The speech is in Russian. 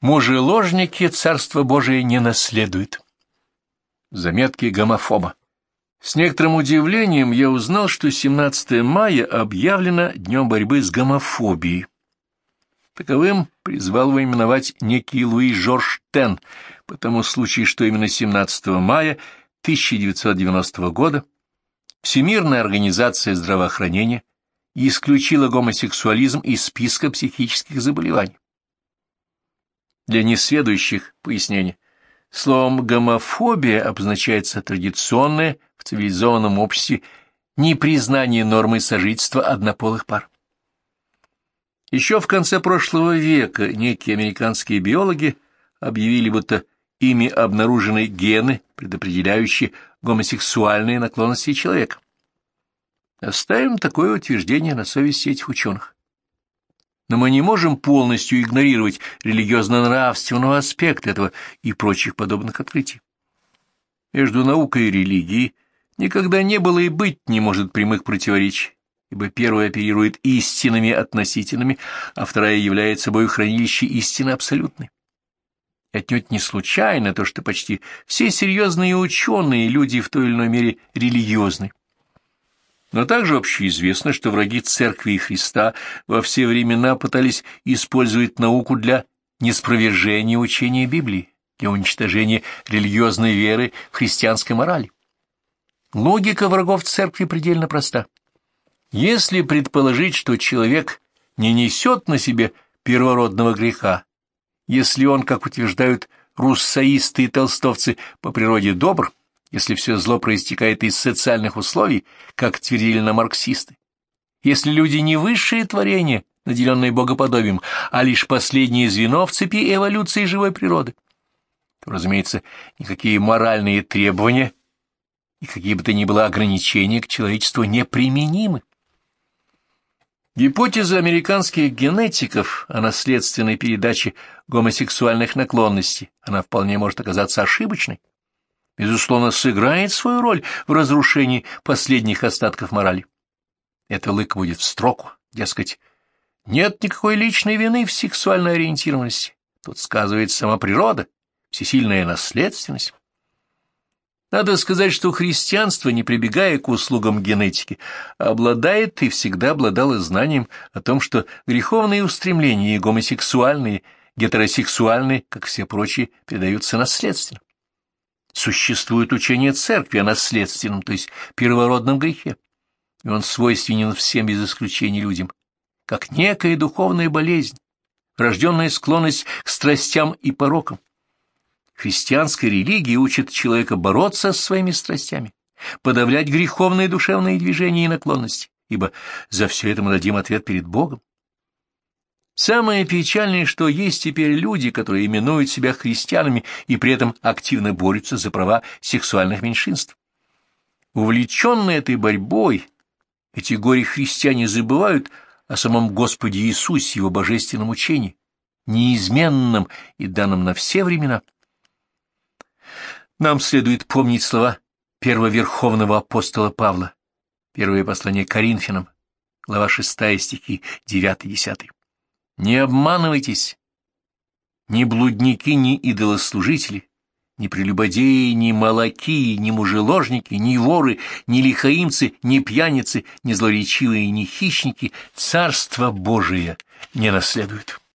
Мужеложники Царство Божие не наследуют. Заметки гомофоба. С некоторым удивлением я узнал, что 17 мая объявлено Днем борьбы с гомофобией. Таковым призвал его именовать некий Луи Жорж Тен, по тому случаю, что именно 17 мая 1990 года Всемирная организация здравоохранения исключила гомосексуализм из списка психических заболеваний. Для несведущих пояснение. Словом «гомофобия» обозначается традиционное в цивилизованном обществе непризнание нормы сожительства однополых пар. Еще в конце прошлого века некие американские биологи объявили, будто ими обнаружены гены, предопределяющие гомосексуальные наклонности человека. Оставим такое утверждение на совести этих ученых но мы не можем полностью игнорировать религиозно-нравственного аспекта этого и прочих подобных открытий. Между наукой и религией никогда не было и быть не может прямых противоречий, ибо первая оперирует истинами относительными, а вторая является собой хранилище истины абсолютной. Отнюдь не случайно то, что почти все серьезные ученые люди в той или иной мере религиозны. Но также общеизвестно, что враги Церкви и Христа во все времена пытались использовать науку для неспровержения учения Библии, для уничтожения религиозной веры в христианской морали. Логика врагов Церкви предельно проста. Если предположить, что человек не несет на себе первородного греха, если он, как утверждают руссоисты и толстовцы, по природе добр, если все зло проистекает из социальных условий, как твердили на марксисты, если люди не высшие творения, наделенные богоподобием, а лишь последнее звено в цепи эволюции живой природы, то, разумеется, никакие моральные требования и какие бы то ни было ограничения к человечеству неприменимы. Гипотеза американских генетиков о наследственной передаче гомосексуальных наклонностей, она вполне может оказаться ошибочной безусловно, сыграет свою роль в разрушении последних остатков морали. Это лык будет в строку, дескать, нет никакой личной вины в сексуальной ориентированности. Тут сказывается сама природа, всесильная наследственность. Надо сказать, что христианство, не прибегая к услугам генетики, обладает и всегда обладало знанием о том, что греховные устремления и гомосексуальные, гетеросексуальные, как все прочие, передаются наследственно. Существует учение церкви о наследственном, то есть первородном грехе, и он свойственен всем без исключения людям, как некая духовная болезнь, рожденная склонность к страстям и порокам. Христианская религия учит человека бороться с своими страстями, подавлять греховные душевные движения и наклонности, ибо за все это мы дадим ответ перед Богом. Самое печальное, что есть теперь люди, которые именуют себя христианами и при этом активно борются за права сексуальных меньшинств. Увлеченные этой борьбой, эти горе-христиане забывают о самом Господе Иисусе, его божественном учении, неизменном и данном на все времена. Нам следует помнить слова первоверховного апостола Павла, первое послание Коринфянам, глава 6 стихи 9-10. Не обманывайтесь. Ни блудники, ни идолослужители, ни прелюбодеи, ни молоки, ни мужеложники, ни воры, ни лихаимцы, ни пьяницы, ни злоречивые, ни хищники Царство Божие не наследуют.